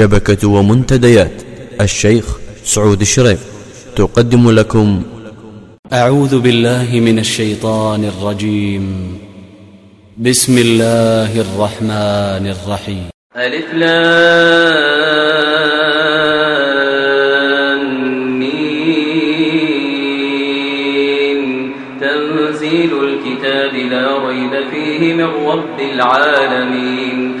شبكة ومنتديات. الشيخ سعود الشريف تقدم لكم. أعوذ بالله من الشيطان الرجيم. بسم الله الرحمن الرحيم. ألف لام ميم. تنزيل الكتاب لا ريب فيه من رب العالمين.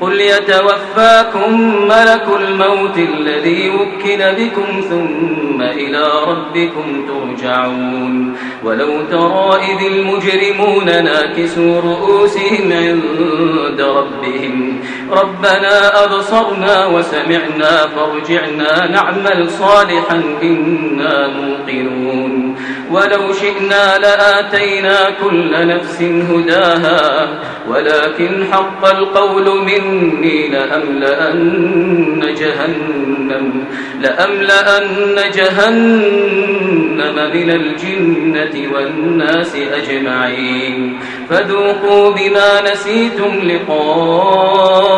قل يتوفاكم ملك الموت الذي وكل بكم ثم إلى ربكم ترجعون. ولو ترى إذ المجرمون ناكسوا رؤوسهم عند ربهم. ربنا أبصرنا وسمعنا فارجعنا نعمل صالحا إنا موقنون. ولو شئنا لآتينا كل نفس هداها. ولكن حق القول مني لأملأن جهنم لأملأن جهنم من الجنة والناس أجمعين. فذوقوا بما نسيتم لقاء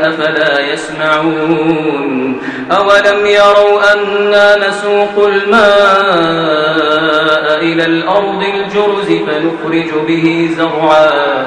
أفلا يسمعون أولم يروا أنا نسوق الماء إلى الأرض الجرز فنخرج به زرعا